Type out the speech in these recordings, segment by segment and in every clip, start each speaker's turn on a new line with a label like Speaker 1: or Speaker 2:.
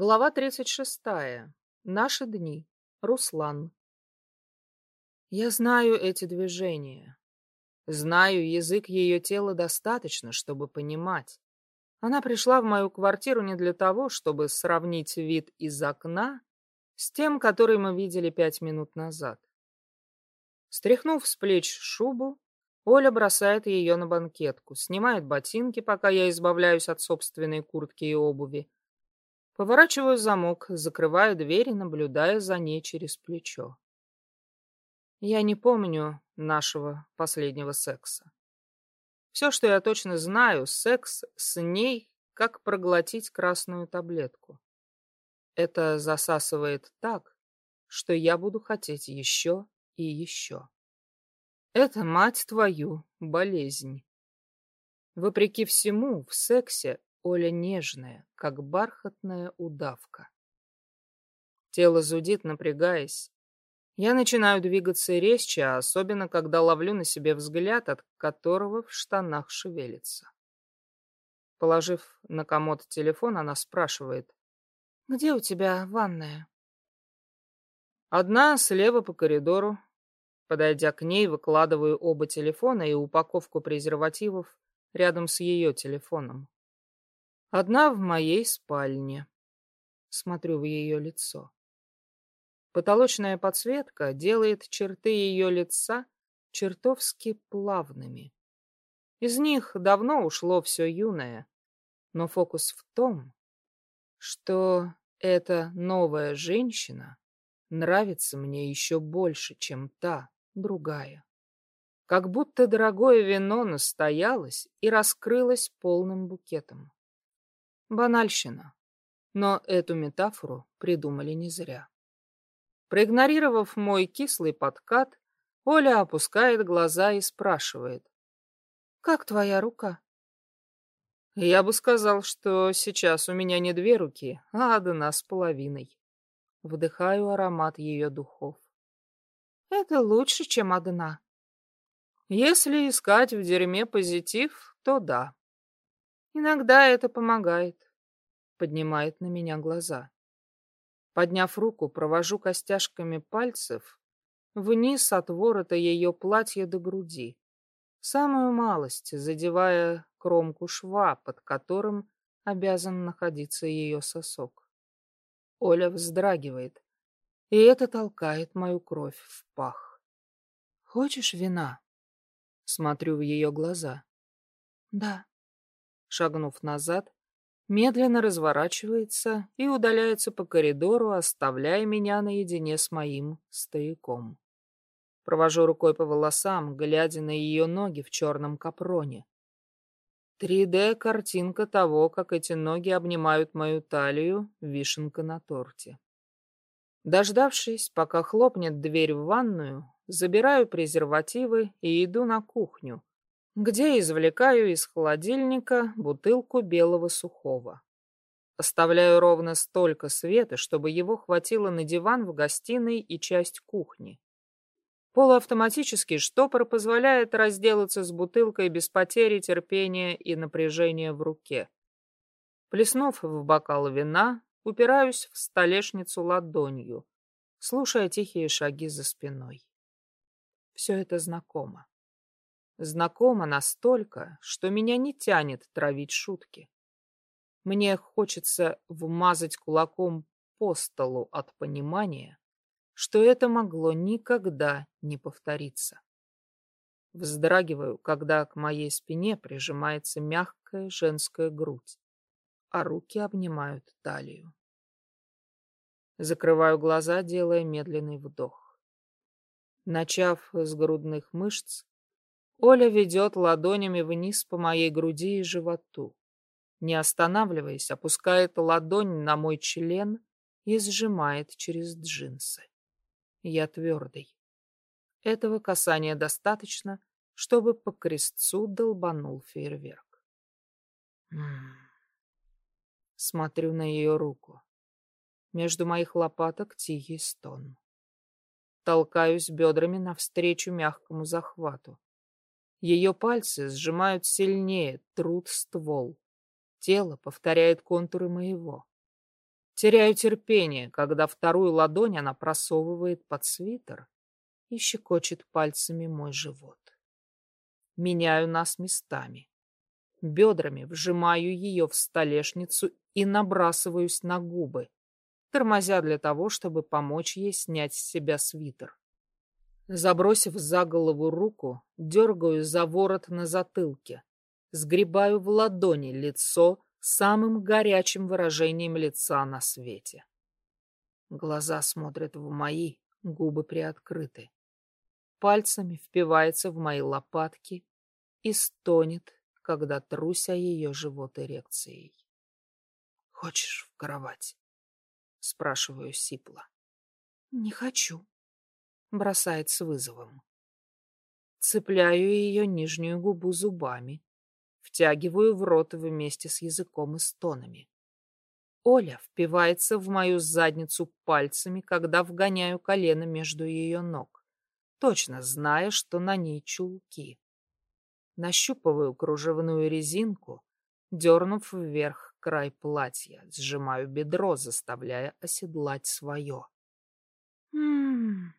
Speaker 1: Глава 36. Наши дни. Руслан. Я знаю эти движения. Знаю язык ее тела достаточно, чтобы понимать. Она пришла в мою квартиру не для того, чтобы сравнить вид из окна с тем, который мы видели пять минут назад. Стряхнув с плеч шубу, Оля бросает ее на банкетку, снимает ботинки, пока я избавляюсь от собственной куртки и обуви, Поворачиваю замок, закрываю дверь и наблюдаю за ней через плечо. Я не помню нашего последнего секса. Все, что я точно знаю, секс с ней, как проглотить красную таблетку. Это засасывает так, что я буду хотеть еще и еще. Это, мать твою, болезнь. Вопреки всему, в сексе Оля нежная, как бархатная удавка. Тело зудит, напрягаясь. Я начинаю двигаться резче, особенно когда ловлю на себе взгляд, от которого в штанах шевелится. Положив на комод телефон, она спрашивает. «Где у тебя ванная?» Одна слева по коридору. Подойдя к ней, выкладываю оба телефона и упаковку презервативов рядом с ее телефоном. Одна в моей спальне. Смотрю в ее лицо. Потолочная подсветка делает черты ее лица чертовски плавными. Из них давно ушло все юное, но фокус в том, что эта новая женщина нравится мне еще больше, чем та, другая. Как будто дорогое вино настоялось и раскрылось полным букетом. Банальщина. Но эту метафору придумали не зря. Проигнорировав мой кислый подкат, Оля опускает глаза и спрашивает. «Как твоя рука?» Я бы сказал, что сейчас у меня не две руки, а одна с половиной. Вдыхаю аромат ее духов. Это лучше, чем одна. Если искать в дерьме позитив, то да. Иногда это помогает. Поднимает на меня глаза. Подняв руку, провожу костяшками пальцев вниз от ворота ее платья до груди. Самую малость, задевая кромку шва, под которым обязан находиться ее сосок. Оля вздрагивает, и это толкает мою кровь в пах. «Хочешь вина?» Смотрю в ее глаза. «Да», шагнув назад, медленно разворачивается и удаляется по коридору, оставляя меня наедине с моим стояком. Провожу рукой по волосам, глядя на ее ноги в черном капроне. 3D-картинка того, как эти ноги обнимают мою талию, вишенка на торте. Дождавшись, пока хлопнет дверь в ванную, забираю презервативы и иду на кухню, где извлекаю из холодильника бутылку белого сухого. Оставляю ровно столько света, чтобы его хватило на диван в гостиной и часть кухни. Полуавтоматический штопор позволяет разделаться с бутылкой без потери терпения и напряжения в руке. Плеснув в бокал вина, упираюсь в столешницу ладонью, слушая тихие шаги за спиной. Все это знакомо. Знакомо настолько, что меня не тянет травить шутки. Мне хочется вмазать кулаком по столу от понимания, что это могло никогда не повториться. Вздрагиваю, когда к моей спине прижимается мягкая женская грудь, а руки обнимают талию. Закрываю глаза, делая медленный вдох. Начав с грудных мышц, Оля ведет ладонями вниз по моей груди и животу. Не останавливаясь, опускает ладонь на мой член и сжимает через джинсы. Я твердый. Этого касания достаточно, чтобы по крестцу долбанул фейерверк. М -м -м. Смотрю на ее руку. Между моих лопаток тихий стон. Толкаюсь бедрами навстречу мягкому захвату. Ее пальцы сжимают сильнее, труд ствол. Тело повторяет контуры моего. Теряю терпение, когда вторую ладонь она просовывает под свитер и щекочет пальцами мой живот. Меняю нас местами. Бедрами вжимаю ее в столешницу и набрасываюсь на губы, тормозя для того, чтобы помочь ей снять с себя свитер. Забросив за голову руку, дергаю за ворот на затылке, сгребаю в ладони лицо самым горячим выражением лица на свете. Глаза смотрят в мои, губы приоткрыты. Пальцами впивается в мои лопатки и стонет, когда труся ее живот эрекцией. «Хочешь в кровать?» — спрашиваю сипло. «Не хочу», — бросает с вызовом. Цепляю ее нижнюю губу зубами, втягиваю в рот вместе с языком и стонами. Оля впивается в мою задницу пальцами, когда вгоняю колено между ее ног, точно зная, что на ней чулки. Нащупываю кружевную резинку, дернув вверх край платья, сжимаю бедро, заставляя оседлать свое. М-м-м.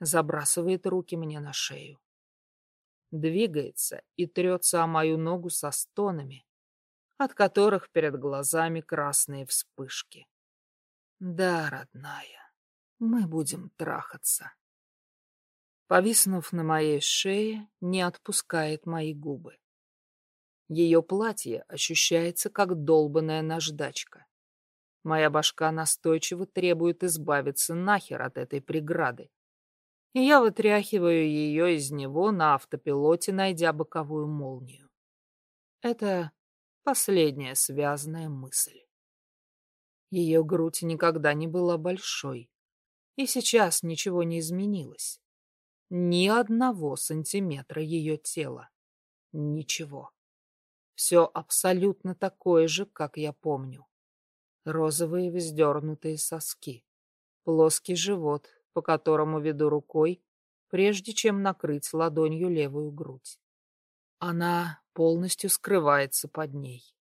Speaker 1: Забрасывает руки мне на шею. Двигается и трется о мою ногу со стонами, от которых перед глазами красные вспышки. Да, родная, мы будем трахаться. Повиснув на моей шее, не отпускает мои губы. Ее платье ощущается, как долбанная наждачка. Моя башка настойчиво требует избавиться нахер от этой преграды. И я вытряхиваю ее из него на автопилоте, найдя боковую молнию. Это последняя связанная мысль. Ее грудь никогда не была большой, и сейчас ничего не изменилось. Ни одного сантиметра ее тела. Ничего. Все абсолютно такое же, как я помню. Розовые вздернутые соски. Плоский живот, по которому веду рукой, прежде чем накрыть ладонью левую грудь. Она полностью скрывается под ней.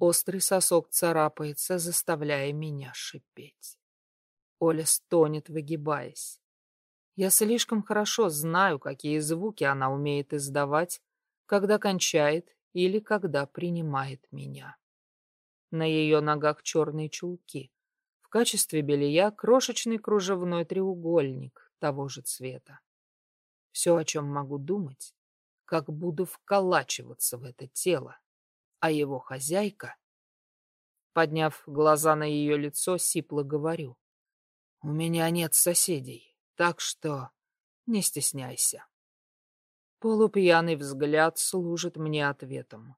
Speaker 1: Острый сосок царапается, заставляя меня шипеть. Оля стонет, выгибаясь. Я слишком хорошо знаю, какие звуки она умеет издавать, когда кончает или когда принимает меня. На ее ногах черные чулки. Качестве белья крошечный кружевной треугольник того же цвета. Все, о чем могу думать, как буду вколачиваться в это тело, а его хозяйка... Подняв глаза на ее лицо, сипло говорю. У меня нет соседей. Так что не стесняйся. Полупьяный взгляд служит мне ответом.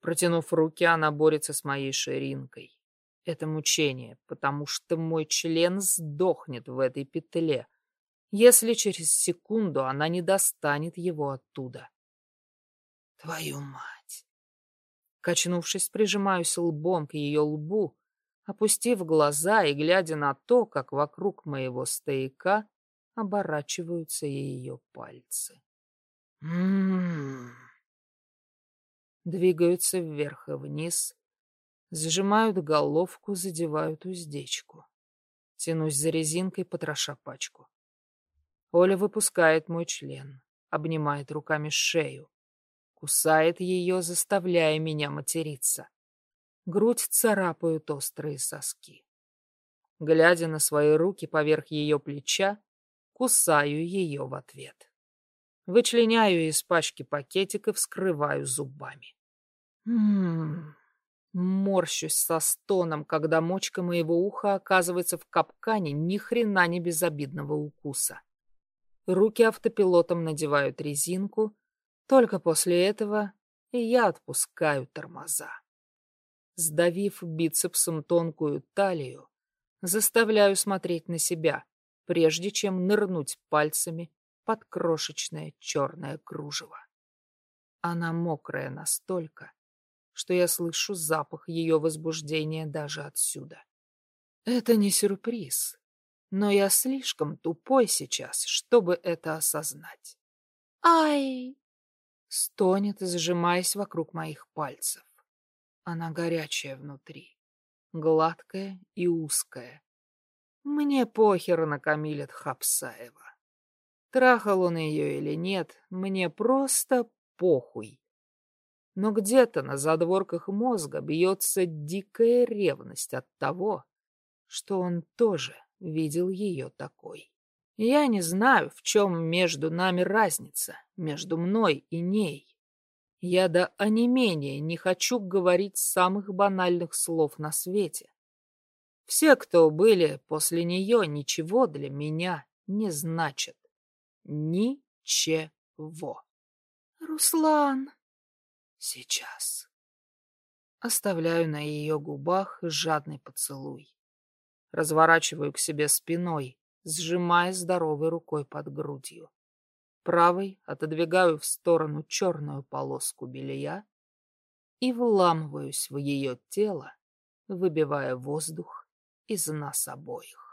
Speaker 1: Протянув руки, она борется с моей ширинкой. Это мучение, потому что мой член сдохнет в этой петле, если через секунду она не достанет его оттуда. Твою мать! Качнувшись, прижимаюсь лбом к ее лбу, опустив глаза и глядя на то, как вокруг моего стояка оборачиваются ее пальцы. М-м-м. Двигаются вверх и вниз, сжимают головку, задевают уздечку. Тянусь за резинкой, потроша пачку. Оля выпускает мой член, обнимает руками шею, кусает ее, заставляя меня материться. Грудь царапают острые соски. Глядя на свои руки поверх ее плеча, кусаю ее в ответ. Вычленяю из пачки пакетиков, скрываю зубами. Ммм, морщусь со стоном, когда мочка моего уха оказывается в капкане ни хрена не безобидного укуса. Руки автопилотом надевают резинку, только после этого я отпускаю тормоза. Сдавив бицепсом тонкую талию, заставляю смотреть на себя, прежде чем нырнуть пальцами под крошечное черное кружево. Она мокрая настолько, что я слышу запах ее возбуждения даже отсюда. Это не сюрприз, но я слишком тупой сейчас, чтобы это осознать. «Ай!» — стонет, сжимаясь вокруг моих пальцев. Она горячая внутри. гладкая и узкая. Мне похер на Камиля Тхапсаева. Трахал он ее или нет, мне просто похуй. Но где-то на задворках мозга бьется дикая ревность от того, что он тоже видел ее такой. Я не знаю, в чем между нами разница, между мной и ней. Я до онемения не хочу говорить самых банальных слов на свете. Все, кто были после нее, ничего для меня не значат. Ничего. Руслан. Сейчас. Оставляю на ее губах жадный поцелуй. Разворачиваю к себе спиной, сжимая здоровой рукой под грудью. Правой отодвигаю в сторону черную полоску белья и вламываюсь в ее тело, выбивая воздух из нас обоих.